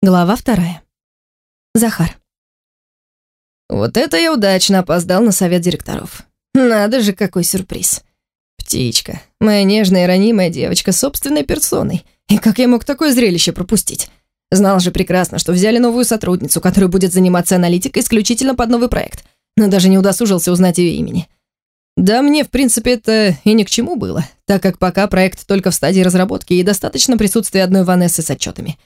Глава вторая. Захар. Вот это я удачно опоздал на совет директоров. Надо же, какой сюрприз. Птичка, моя нежная и ранимая девочка собственной персоной. И как я мог такое зрелище пропустить? Знал же прекрасно, что взяли новую сотрудницу, которая будет заниматься аналитикой исключительно под новый проект, но даже не удосужился узнать ее имени. Да мне, в принципе, это и ни к чему было, так как пока проект только в стадии разработки и достаточно присутствия одной Ванессы с отчетами.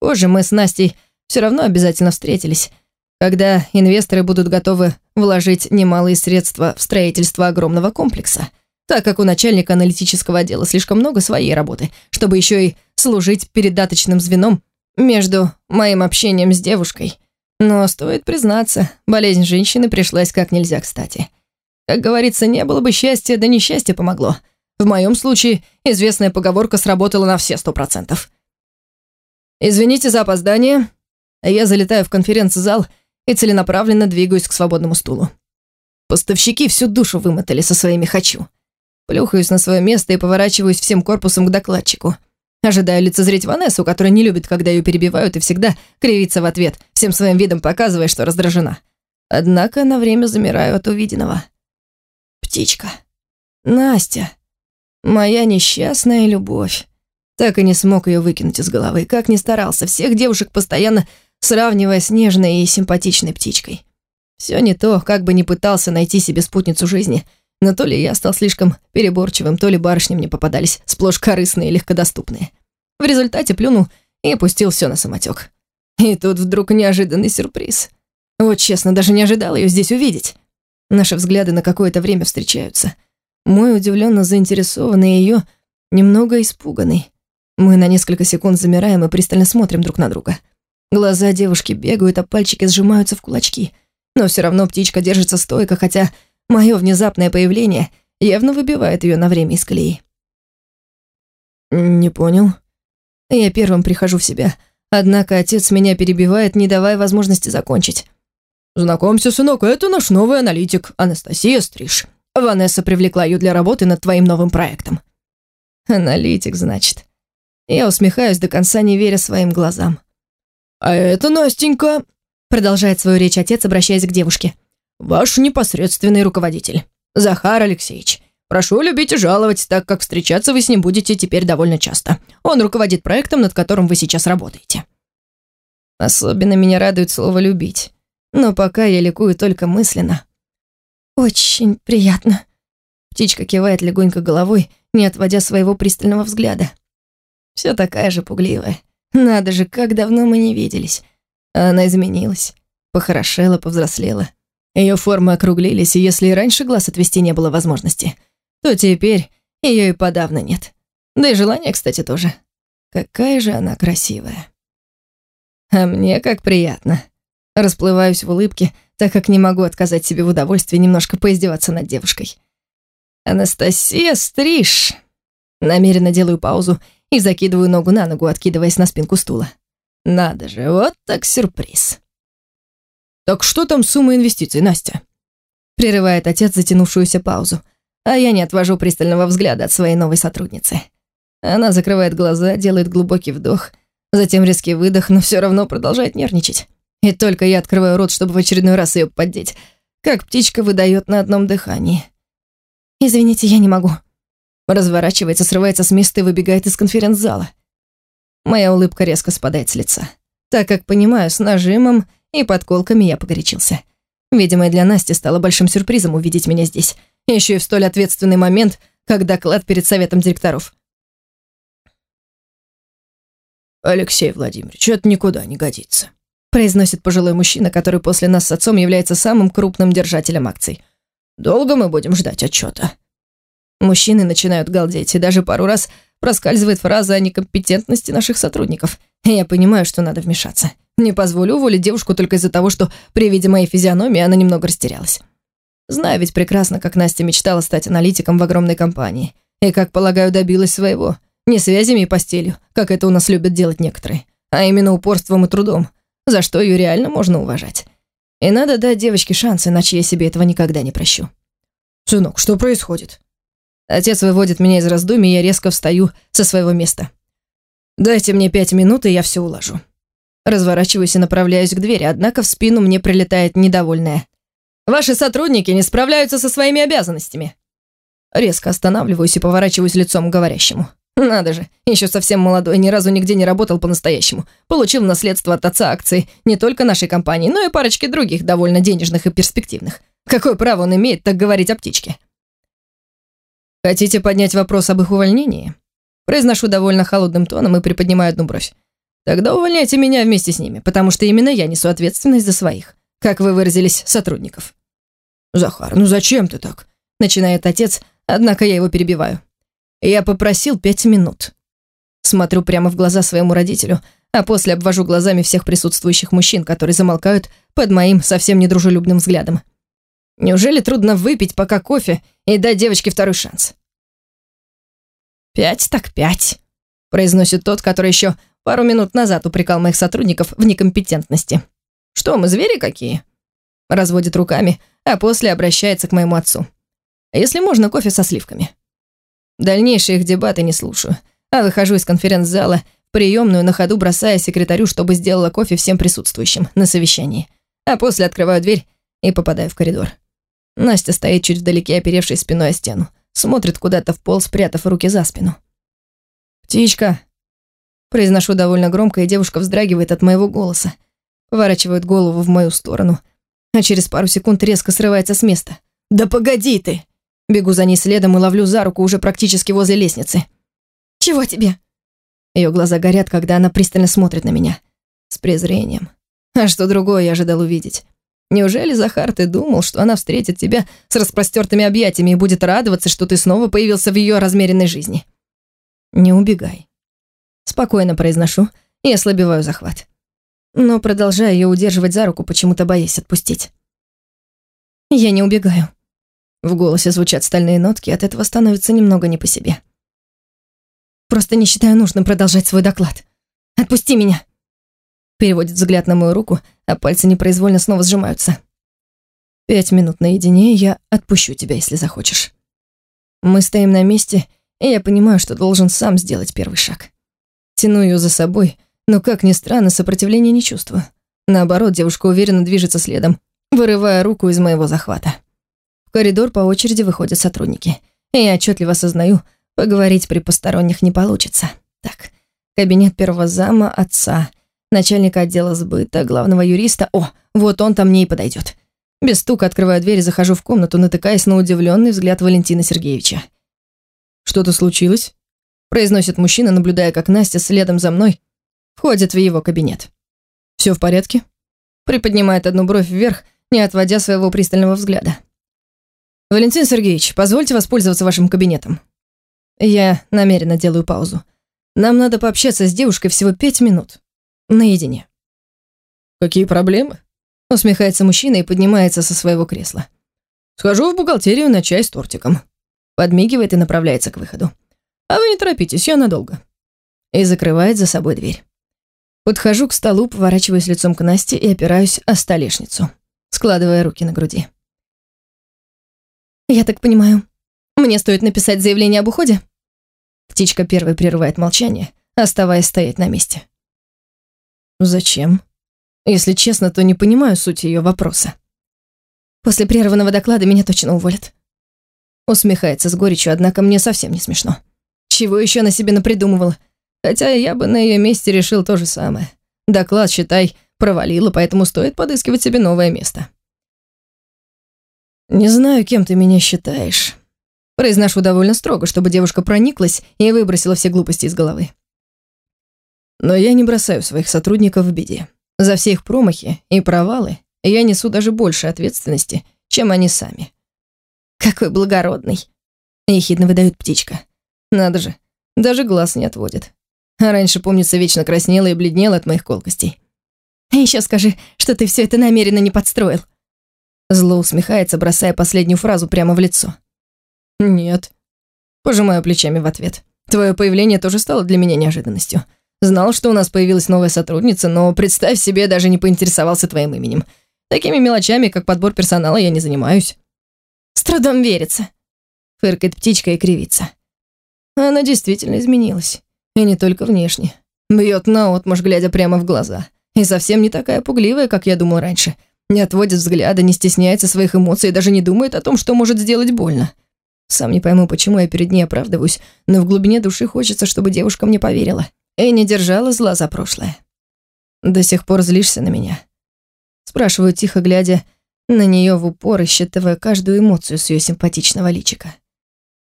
Позже мы с Настей все равно обязательно встретились, когда инвесторы будут готовы вложить немалые средства в строительство огромного комплекса, так как у начальника аналитического отдела слишком много своей работы, чтобы еще и служить передаточным звеном между моим общением с девушкой. Но стоит признаться, болезнь женщины пришлась как нельзя кстати. Как говорится, не было бы счастья, да несчастье помогло. В моем случае известная поговорка сработала на все сто процентов. «Извините за опоздание». Я залетаю в конференц-зал и целенаправленно двигаюсь к свободному стулу. Поставщики всю душу вымотали со своими «хочу». Плюхаюсь на свое место и поворачиваюсь всем корпусом к докладчику. Ожидаю лицезреть Ванессу, которая не любит, когда ее перебивают, и всегда кривится в ответ, всем своим видом показывая, что раздражена. Однако на время замираю от увиденного. Птичка. Настя. Моя несчастная любовь. Так и не смог ее выкинуть из головы. Как ни старался, всех девушек постоянно сравнивая с нежной и симпатичной птичкой. Все не то, как бы ни пытался найти себе спутницу жизни, но то ли я стал слишком переборчивым, то ли барышни мне попадались сплошь корыстные и легкодоступные. В результате плюнул и пустил все на самотек. И тут вдруг неожиданный сюрприз. Вот честно, даже не ожидал ее здесь увидеть. Наши взгляды на какое-то время встречаются. Мой удивленно заинтересованный ее, немного испуганный. Мы на несколько секунд замираем и пристально смотрим друг на друга. Глаза девушки бегают, а пальчики сжимаются в кулачки. Но все равно птичка держится стойко, хотя мое внезапное появление явно выбивает ее на время из колеи. «Не понял». Я первым прихожу в себя, однако отец меня перебивает, не давая возможности закончить. «Знакомься, сынок, это наш новый аналитик, Анастасия Стриж. Ванесса привлекла ее для работы над твоим новым проектом». «Аналитик, значит». Я усмехаюсь до конца, не веря своим глазам. «А это Настенька», — продолжает свою речь отец, обращаясь к девушке. «Ваш непосредственный руководитель, Захар Алексеевич. Прошу любить и жаловать, так как встречаться вы с ним будете теперь довольно часто. Он руководит проектом, над которым вы сейчас работаете». Особенно меня радует слово «любить». Но пока я ликую только мысленно. «Очень приятно». Птичка кивает легонько головой, не отводя своего пристального взгляда. Все такая же пугливая. Надо же, как давно мы не виделись. Она изменилась. Похорошела, повзрослела. Ее формы округлились, и если и раньше глаз отвести не было возможности, то теперь ее и подавно нет. Да и желание, кстати, тоже. Какая же она красивая. А мне как приятно. Расплываюсь в улыбке, так как не могу отказать себе в удовольствии немножко поиздеваться над девушкой. Анастасия Стриж. Намеренно делаю паузу и закидываю ногу на ногу, откидываясь на спинку стула. Надо же, вот так сюрприз. «Так что там сумма инвестиций, Настя?» Прерывает отец затянувшуюся паузу, а я не отвожу пристального взгляда от своей новой сотрудницы. Она закрывает глаза, делает глубокий вдох, затем резкий выдох, но все равно продолжает нервничать. И только я открываю рот, чтобы в очередной раз ее поддеть, как птичка выдает на одном дыхании. «Извините, я не могу», Разворачивается, срывается с места и выбегает из конференц-зала. Моя улыбка резко спадает с лица, так как понимаю, с нажимом и подколками я погорячился. Видимо, и для Насти стало большим сюрпризом увидеть меня здесь, еще и в столь ответственный момент, как доклад перед советом директоров. «Алексей Владимирович, это никуда не годится», произносит пожилой мужчина, который после нас с отцом является самым крупным держателем акций. «Долго мы будем ждать отчета?» Мужчины начинают галдеть, и даже пару раз проскальзывает фраза о некомпетентности наших сотрудников. Я понимаю, что надо вмешаться. Не позволю уволить девушку только из-за того, что при виде моей физиономии она немного растерялась. Знаю ведь прекрасно, как Настя мечтала стать аналитиком в огромной компании. И, как полагаю, добилась своего. Не связями и постелью, как это у нас любят делать некоторые, а именно упорством и трудом, за что ее реально можно уважать. И надо дать девочке шанс, иначе я себе этого никогда не прощу. «Сынок, что происходит?» Отец выводит меня из раздумий, я резко встаю со своего места. «Дайте мне пять минут, и я все уложу». Разворачиваюсь и направляюсь к двери, однако в спину мне прилетает недовольная. «Ваши сотрудники не справляются со своими обязанностями». Резко останавливаюсь и поворачиваюсь лицом к говорящему. Надо же, еще совсем молодой, ни разу нигде не работал по-настоящему. Получил наследство от отца акций не только нашей компании, но и парочки других довольно денежных и перспективных. Какое право он имеет так говорить о птичке? Хотите поднять вопрос об их увольнении? Произношу довольно холодным тоном и приподнимаю одну бровь. Тогда увольняйте меня вместе с ними, потому что именно я несу ответственность за своих, как вы выразились, сотрудников. Захар, ну зачем ты так? Начинает отец, однако я его перебиваю. Я попросил пять минут. Смотрю прямо в глаза своему родителю, а после обвожу глазами всех присутствующих мужчин, которые замолкают под моим совсем недружелюбным взглядом. Неужели трудно выпить пока кофе и дать девочке второй шанс? «Пять так пять», — произносит тот, который еще пару минут назад упрекал моих сотрудников в некомпетентности. «Что, мы звери какие?» Разводит руками, а после обращается к моему отцу. «Если можно, кофе со сливками». Дальнейшие их дебаты не слушаю, а выхожу из конференц-зала приемную на ходу, бросая секретарю, чтобы сделала кофе всем присутствующим на совещании. А после открываю дверь и попадаю в коридор. Настя стоит чуть вдалеке, оперевшись спиной о стену. Смотрит куда-то в пол, спрятав руки за спину. «Птичка!» Произношу довольно громко, и девушка вздрагивает от моего голоса. Поворачивает голову в мою сторону, а через пару секунд резко срывается с места. «Да погоди ты!» Бегу за ней следом и ловлю за руку уже практически возле лестницы. «Чего тебе?» Ее глаза горят, когда она пристально смотрит на меня. С презрением. А что другое я ожидал увидеть? Неужели, Захар, ты думал, что она встретит тебя с распростертыми объятиями и будет радоваться, что ты снова появился в ее размеренной жизни? Не убегай. Спокойно произношу и ослабеваю захват. Но продолжаю ее удерживать за руку, почему-то боясь отпустить. Я не убегаю. В голосе звучат стальные нотки, от этого становится немного не по себе. Просто не считаю нужным продолжать свой доклад. Отпусти меня. Переводит взгляд на мою руку, а пальцы непроизвольно снова сжимаются. Пять минут наедине, я отпущу тебя, если захочешь. Мы стоим на месте, и я понимаю, что должен сам сделать первый шаг. Тяну ее за собой, но, как ни странно, сопротивления не чувствую. Наоборот, девушка уверенно движется следом, вырывая руку из моего захвата. В коридор по очереди выходят сотрудники. И я отчетливо осознаю, поговорить при посторонних не получится. Так, кабинет первого зама, отца, начальника отдела сбыта, главного юриста. О, вот он-то мне и подойдет. Без стука открываю дверь и захожу в комнату, натыкаясь на удивленный взгляд Валентина Сергеевича. «Что-то случилось?» произносит мужчина, наблюдая, как Настя следом за мной входит в его кабинет. «Все в порядке?» приподнимает одну бровь вверх, не отводя своего пристального взгляда. «Валентин Сергеевич, позвольте воспользоваться вашим кабинетом». Я намеренно делаю паузу. Нам надо пообщаться с девушкой всего пять минут. Наедине. «Какие проблемы?» Усмехается мужчина и поднимается со своего кресла. «Схожу в бухгалтерию на чай с тортиком». Подмигивает и направляется к выходу. «А вы не торопитесь, я надолго». И закрывает за собой дверь. Подхожу к столу, поворачиваюсь лицом к Насте и опираюсь о столешницу, складывая руки на груди. «Я так понимаю, мне стоит написать заявление об уходе?» Птичка первой прерывает молчание, оставаясь стоять на месте. «Зачем?» Если честно, то не понимаю суть ее вопроса. «После прерванного доклада меня точно уволят». Усмехается с горечью, однако мне совсем не смешно. Чего еще на себе напридумывала? Хотя я бы на ее месте решил то же самое. Доклад, считай, провалила, поэтому стоит подыскивать себе новое место. «Не знаю, кем ты меня считаешь». Произношу довольно строго, чтобы девушка прониклась и выбросила все глупости из головы. Но я не бросаю своих сотрудников в беде. За все их промахи и провалы я несу даже больше ответственности, чем они сами. «Какой благородный!» — ехидно выдает птичка. «Надо же, даже глаз не отводит. А раньше, помнится, вечно краснела и бледнела от моих колкостей. Еще скажи, что ты все это намеренно не подстроил. Зло усмехается, бросая последнюю фразу прямо в лицо. «Нет». Пожимаю плечами в ответ. Твое появление тоже стало для меня неожиданностью. Знал, что у нас появилась новая сотрудница, но, представь себе, даже не поинтересовался твоим именем. Такими мелочами, как подбор персонала, я не занимаюсь. С трудом верится. Фыркает птичка и кривится. Она действительно изменилась. И не только внешне. Бьет наотмашь, глядя прямо в глаза. И совсем не такая пугливая, как я думал раньше. Не отводит взгляда, не стесняется своих эмоций даже не думает о том, что может сделать больно. Сам не пойму, почему я перед ней оправдываюсь, но в глубине души хочется, чтобы девушка мне поверила и не держала зла за прошлое. До сих пор злишься на меня. Спрашиваю тихо, глядя на нее в упор и считывая каждую эмоцию с ее симпатичного личика.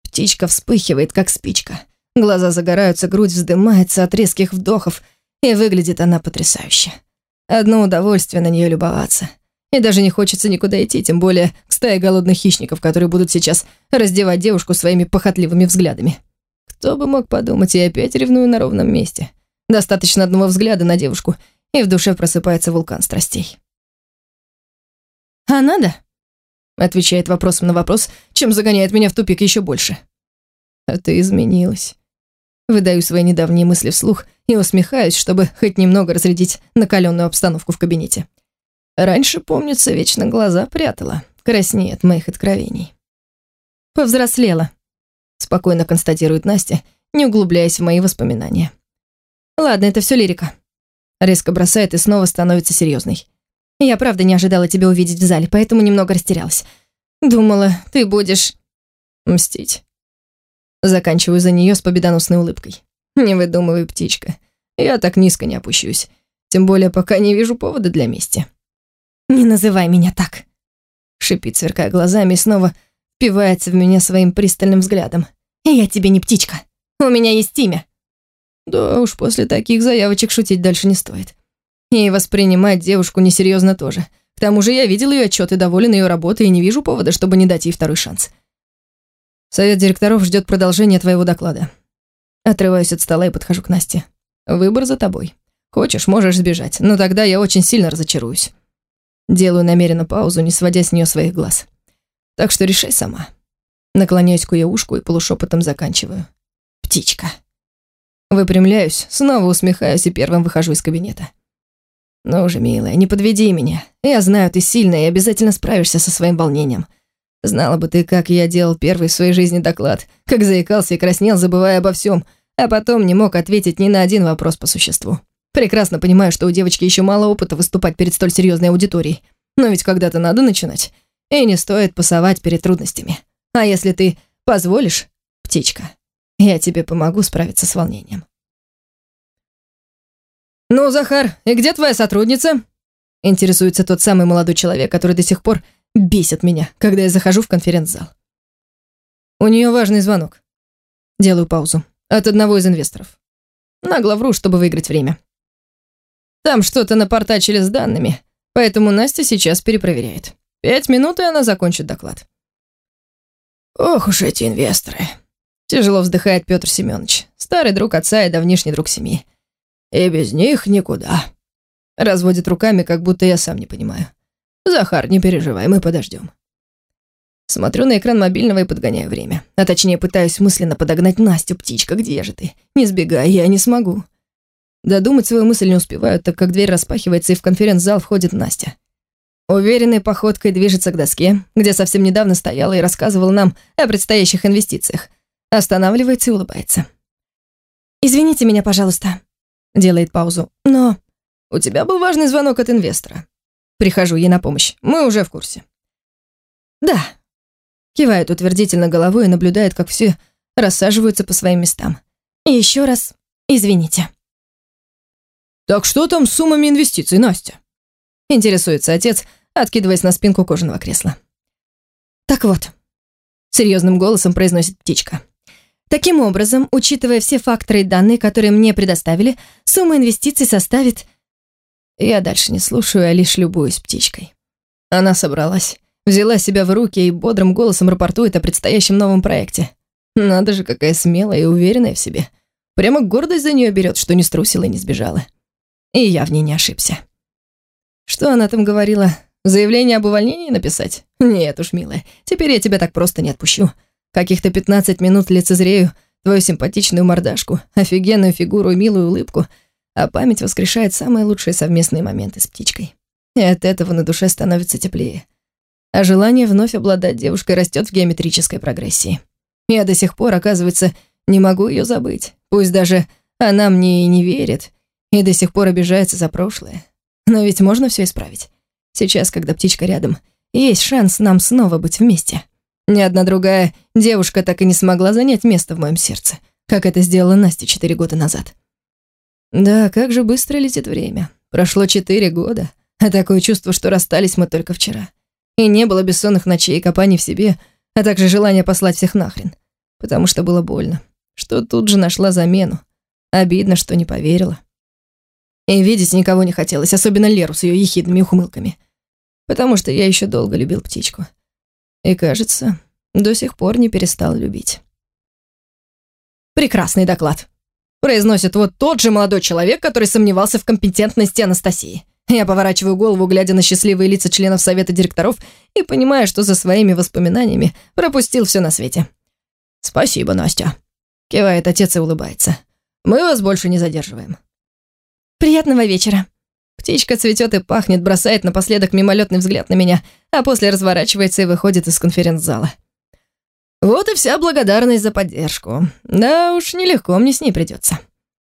Птичка вспыхивает, как спичка. Глаза загораются, грудь вздымается от резких вдохов, и выглядит она потрясающе. Одно удовольствие на нее любоваться. И даже не хочется никуда идти, тем более к стае голодных хищников, которые будут сейчас раздевать девушку своими похотливыми взглядами. Кто бы мог подумать, я опять ревную на ровном месте. Достаточно одного взгляда на девушку, и в душе просыпается вулкан страстей. «А надо?» — отвечает вопросом на вопрос, чем загоняет меня в тупик еще больше. «А ты изменилась». Выдаю свои недавние мысли вслух и усмехаюсь, чтобы хоть немного разрядить накаленную обстановку в кабинете. Раньше, помнится, вечно глаза прятала, краснеет от моих откровений. «Повзрослела», — спокойно констатирует Настя, не углубляясь в мои воспоминания. «Ладно, это все лирика». Резко бросает и снова становится серьезной. «Я правда не ожидала тебя увидеть в зале, поэтому немного растерялась. Думала, ты будешь...» «Мстить». Заканчиваю за нее с победоносной улыбкой. «Не выдумывай, птичка. Я так низко не опущусь. Тем более, пока не вижу повода для мести». «Не называй меня так», — шипит, сверкая глазами, и снова впивается в меня своим пристальным взглядом. «Я тебе не птичка. У меня есть имя». Да уж, после таких заявочек шутить дальше не стоит. И воспринимать девушку несерьезно тоже. К тому же я видел ее отчет и доволен ее работой, и не вижу повода, чтобы не дать ей второй шанс. Совет директоров ждет продолжения твоего доклада. Отрываюсь от стола и подхожу к Насте. Выбор за тобой. Хочешь, можешь сбежать, но тогда я очень сильно разочаруюсь. Делаю намеренно паузу, не сводя с нее своих глаз. Так что решай сама. Наклоняюсь к ее ушку и полушепотом заканчиваю. Птичка. Выпрямляюсь, снова усмехаюсь и первым выхожу из кабинета. Ну уже, милая, не подведи меня. Я знаю, ты сильная и обязательно справишься со своим волнением. Знала бы ты, как я делал первый в своей жизни доклад, как заикался и краснел, забывая обо всем, а потом не мог ответить ни на один вопрос по существу. Прекрасно понимаю, что у девочки еще мало опыта выступать перед столь серьезной аудиторией. Но ведь когда-то надо начинать. И не стоит пасовать перед трудностями. А если ты позволишь, птичка, я тебе помогу справиться с волнением. «Ну, Захар, и где твоя сотрудница?» Интересуется тот самый молодой человек, который до сих пор бесит меня, когда я захожу в конференц-зал. У нее важный звонок. Делаю паузу. От одного из инвесторов. Нагло вру, чтобы выиграть время. Там что-то напортачили с данными, поэтому Настя сейчас перепроверяет. Пять минут, и она закончит доклад. Ох уж эти инвесторы. Тяжело вздыхает Петр Семенович, старый друг отца и давнишний друг семьи. И без них никуда. Разводит руками, как будто я сам не понимаю. Захар, не переживай, мы подождем. Смотрю на экран мобильного и подгоняю время. А точнее, пытаюсь мысленно подогнать Настю, птичка, где же ты? Не сбегай, я не смогу. Додумать свою мысль не успеваю, так как дверь распахивается, и в конференц-зал входит Настя. Уверенной походкой движется к доске, где совсем недавно стояла и рассказывала нам о предстоящих инвестициях. Останавливается и улыбается. «Извините меня, пожалуйста», — делает паузу. «Но у тебя был важный звонок от инвестора. Прихожу ей на помощь. Мы уже в курсе». «Да», — кивает утвердительно головой и наблюдает, как все рассаживаются по своим местам. «И еще раз извините». «Так что там с суммами инвестиций, Настя?» Интересуется отец, откидываясь на спинку кожаного кресла. «Так вот», — серьезным голосом произносит птичка. «Таким образом, учитывая все факторы и данные, которые мне предоставили, сумма инвестиций составит...» Я дальше не слушаю, а лишь любуюсь птичкой. Она собралась, взяла себя в руки и бодрым голосом рапортует о предстоящем новом проекте. Надо же, какая смелая и уверенная в себе. Прямо гордость за нее берет, что не струсила и не сбежала. И я в ней не ошибся. Что она там говорила? Заявление об увольнении написать? Нет уж, милая, теперь я тебя так просто не отпущу. Каких-то 15 минут лицезрею твою симпатичную мордашку, офигенную фигуру и милую улыбку, а память воскрешает самые лучшие совместные моменты с птичкой. И от этого на душе становится теплее. А желание вновь обладать девушкой растет в геометрической прогрессии. Я до сих пор, оказывается, не могу ее забыть. Пусть даже она мне и не верит, и до сих пор обижается за прошлое. Но ведь можно все исправить. Сейчас, когда птичка рядом, есть шанс нам снова быть вместе. Ни одна другая девушка так и не смогла занять место в моем сердце, как это сделала Настя четыре года назад. Да, как же быстро летит время. Прошло четыре года, а такое чувство, что расстались мы только вчера. И не было бессонных ночей, копаний в себе, а также желания послать всех нахрен. Потому что было больно, что тут же нашла замену. Обидно, что не поверила. И видеть никого не хотелось, особенно Леру с ее ехидными ухмылками. Потому что я еще долго любил птичку. И, кажется, до сих пор не перестал любить. Прекрасный доклад. Произносит вот тот же молодой человек, который сомневался в компетентности Анастасии. Я поворачиваю голову, глядя на счастливые лица членов совета директоров и понимаю, что за своими воспоминаниями пропустил все на свете. «Спасибо, Настя», — кивает отец и улыбается. «Мы вас больше не задерживаем». «Приятного вечера». Птичка цветет и пахнет, бросает напоследок мимолетный взгляд на меня, а после разворачивается и выходит из конференц-зала. Вот и вся благодарность за поддержку. Да уж, нелегко мне с ней придется.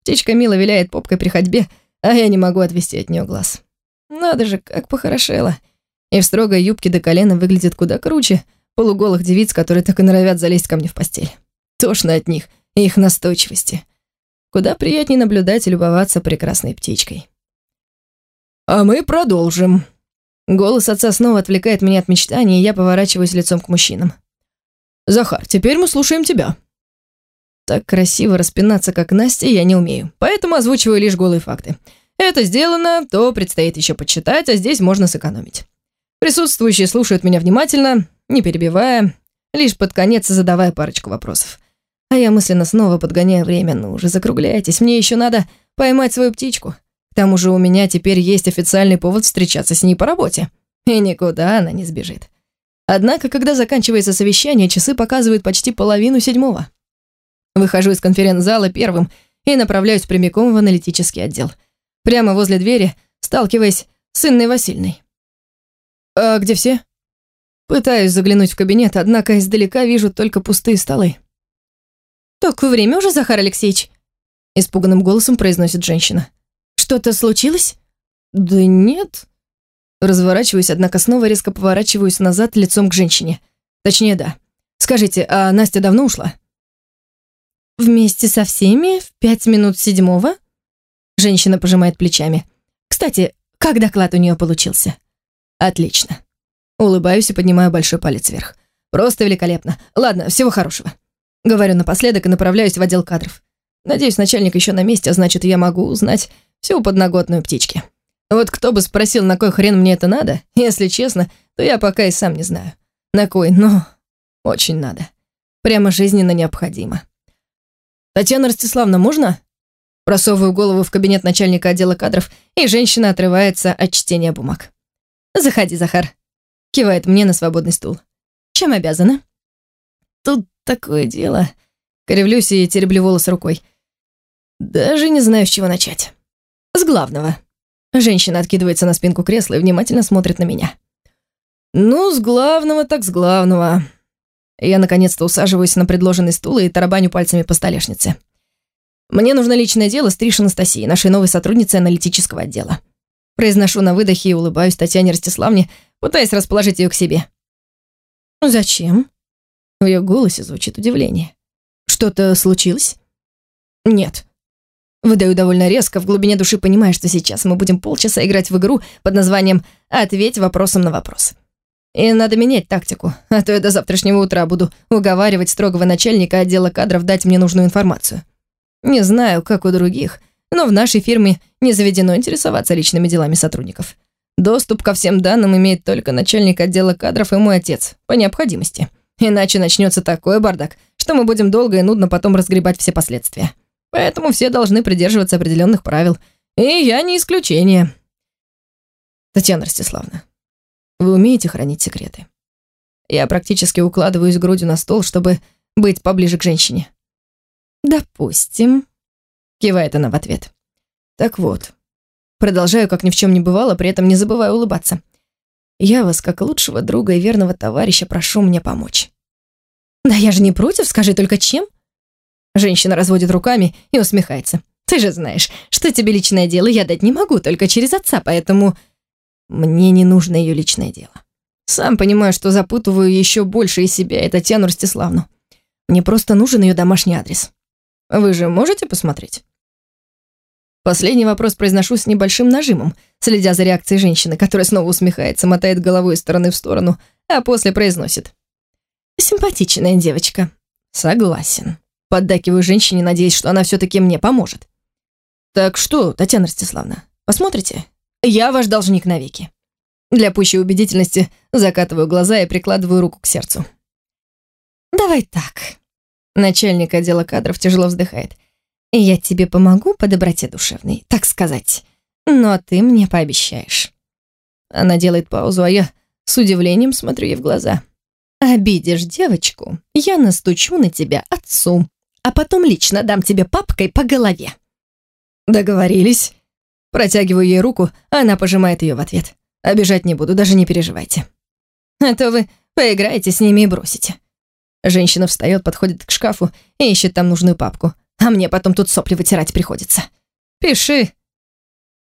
Птичка мило виляет попкой при ходьбе, а я не могу отвести от нее глаз. Надо же, как похорошела. И в строгой юбке до колена выглядит куда круче полуголых девиц, которые так и норовят залезть ко мне в постель. Тошно от них и их настойчивости. Куда приятнее наблюдать и любоваться прекрасной птичкой. «А мы продолжим». Голос отца снова отвлекает меня от мечтаний, и я поворачиваюсь лицом к мужчинам. «Захар, теперь мы слушаем тебя». Так красиво распинаться, как Настя, я не умею, поэтому озвучиваю лишь голые факты. Это сделано, то предстоит еще подсчитать, а здесь можно сэкономить. Присутствующие слушают меня внимательно, не перебивая, лишь под конец задавая парочку вопросов. А я мысленно снова подгоняю время, ну уже закругляйтесь, мне еще надо поймать свою птичку. К тому же у меня теперь есть официальный повод встречаться с ней по работе. И никуда она не сбежит. Однако, когда заканчивается совещание, часы показывают почти половину седьмого. Выхожу из конференц-зала первым и направляюсь прямиком в аналитический отдел. Прямо возле двери, сталкиваясь с Инной Васильной. «А где все?» Пытаюсь заглянуть в кабинет, однако издалека вижу только пустые столы. «Так время уже, Захар Алексеевич?» Испуганным голосом произносит женщина. «Что-то случилось?» «Да нет». Разворачиваюсь, однако снова резко поворачиваюсь назад лицом к женщине. Точнее, да. Скажите, а Настя давно ушла? Вместе со всеми в пять минут седьмого? Женщина пожимает плечами. Кстати, как доклад у нее получился? Отлично. Улыбаюсь и поднимаю большой палец вверх. Просто великолепно. Ладно, всего хорошего. Говорю напоследок и направляюсь в отдел кадров. Надеюсь, начальник еще на месте, а значит, я могу узнать всю подноготную птички. Вот кто бы спросил, на кой хрен мне это надо, если честно, то я пока и сам не знаю. На кой, но очень надо. Прямо жизненно необходимо. «Татьяна Ростиславна, можно?» Просовываю голову в кабинет начальника отдела кадров, и женщина отрывается от чтения бумаг. «Заходи, Захар», — кивает мне на свободный стул. «Чем обязана?» «Тут такое дело...» Кривлюсь и тереблю волосы рукой. Даже не знаю, с чего начать. С главного. Женщина откидывается на спинку кресла и внимательно смотрит на меня. Ну, с главного так с главного. Я наконец-то усаживаюсь на предложенный стул и тарабаню пальцами по столешнице. Мне нужно личное дело с Триш Анастасией, нашей новой сотрудницей аналитического отдела. Произношу на выдохе и улыбаюсь Татьяне Ростиславне, пытаясь расположить ее к себе. «Зачем?» В ее голосе звучит удивление. «Что-то случилось?» «Нет». Выдаю довольно резко, в глубине души понимая, что сейчас мы будем полчаса играть в игру под названием «Ответь вопросом на вопрос». И надо менять тактику, а то я до завтрашнего утра буду уговаривать строгого начальника отдела кадров дать мне нужную информацию. Не знаю, как у других, но в нашей фирме не заведено интересоваться личными делами сотрудников. Доступ ко всем данным имеет только начальник отдела кадров и мой отец, по необходимости. Иначе начнется такой бардак, что мы будем долго и нудно потом разгребать все последствия. Поэтому все должны придерживаться определенных правил. И я не исключение. Татьяна Ростиславна, вы умеете хранить секреты? Я практически укладываюсь грудью на стол, чтобы быть поближе к женщине. «Допустим», — кивает она в ответ. «Так вот, продолжаю, как ни в чем не бывало, при этом не забываю улыбаться. Я вас, как лучшего друга и верного товарища, прошу мне помочь». «Да я же не против, скажи только чем?» Женщина разводит руками и усмехается. Ты же знаешь, что тебе личное дело я дать не могу, только через отца, поэтому мне не нужно ее личное дело. Сам понимаю, что запутываю еще больше из себя и Татьяну Ростиславну. Мне просто нужен ее домашний адрес. Вы же можете посмотреть? Последний вопрос произношу с небольшим нажимом, следя за реакцией женщины, которая снова усмехается, мотает головой из стороны в сторону, а после произносит. «Симпатичная девочка». «Согласен». Поддакиваю женщине, надеясь, что она все-таки мне поможет. «Так что, Татьяна Ростиславна, посмотрите? Я ваш должник навеки». Для пущей убедительности закатываю глаза и прикладываю руку к сердцу. «Давай так». Начальник отдела кадров тяжело вздыхает. «Я тебе помогу по доброте душевной, так сказать. Но ты мне пообещаешь». Она делает паузу, а я с удивлением смотрю ей в глаза. «Обидишь девочку, я настучу на тебя отцу, а потом лично дам тебе папкой по голове». «Договорились». Протягиваю ей руку, а она пожимает ее в ответ. Обижать не буду, даже не переживайте. А то вы поиграете с ними и бросите. Женщина встает, подходит к шкафу и ищет там нужную папку. А мне потом тут сопли вытирать приходится. Пиши.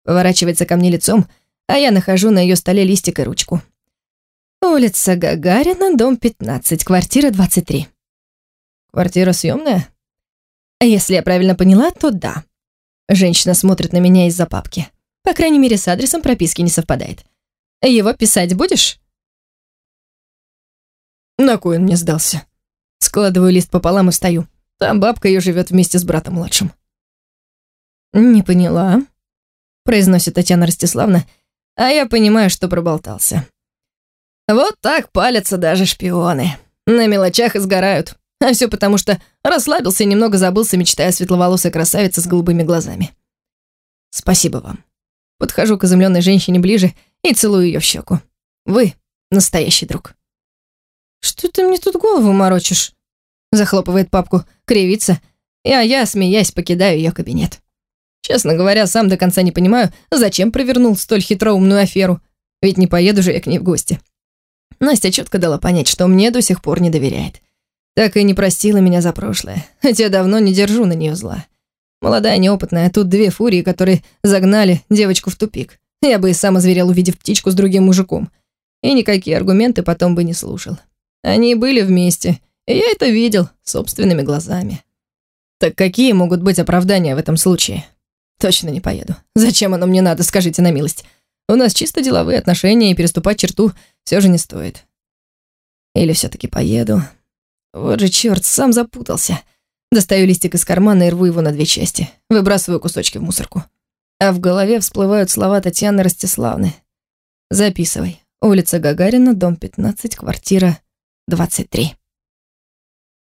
Поворачивается ко мне лицом, а я нахожу на ее столе листик и ручку. Улица Гагарина, дом 15, квартира 23. Квартира съемная? Если я правильно поняла, то да. Женщина смотрит на меня из-за папки. По крайней мере, с адресом прописки не совпадает. Его писать будешь? На кой он мне сдался? Складываю лист пополам и встаю. Там бабка ее живет вместе с братом младшим. Не поняла, произносит Татьяна Ростиславна, а я понимаю, что проболтался. Вот так палятся даже шпионы. На мелочах и сгорают. А все потому, что расслабился и немного забылся, мечтая о светловолосой красавице с голубыми глазами. Спасибо вам. Подхожу к изумленной женщине ближе и целую ее в щеку. Вы настоящий друг. «Что ты мне тут голову морочишь?» Захлопывает папку, кривится, и а я, смеясь, покидаю ее кабинет. Честно говоря, сам до конца не понимаю, зачем провернул столь хитроумную аферу, ведь не поеду же я к ней в гости. Настя четко дала понять, что мне до сих пор не доверяет. Так и не простила меня за прошлое, хотя давно не держу на нее зла. Молодая, неопытная, тут две фурии, которые загнали девочку в тупик. Я бы и сам озверел, увидев птичку с другим мужиком. И никакие аргументы потом бы не слушал. Они были вместе, я это видел собственными глазами. Так какие могут быть оправдания в этом случае? Точно не поеду. Зачем оно мне надо, скажите на милость. У нас чисто деловые отношения, и переступать черту все же не стоит. Или все таки поеду. Вот же черт, сам запутался. Достаю листик из кармана и рву его на две части. Выбрасываю кусочки в мусорку. А в голове всплывают слова Татьяны Ростиславны. Записывай. Улица Гагарина, дом 15, квартира 23.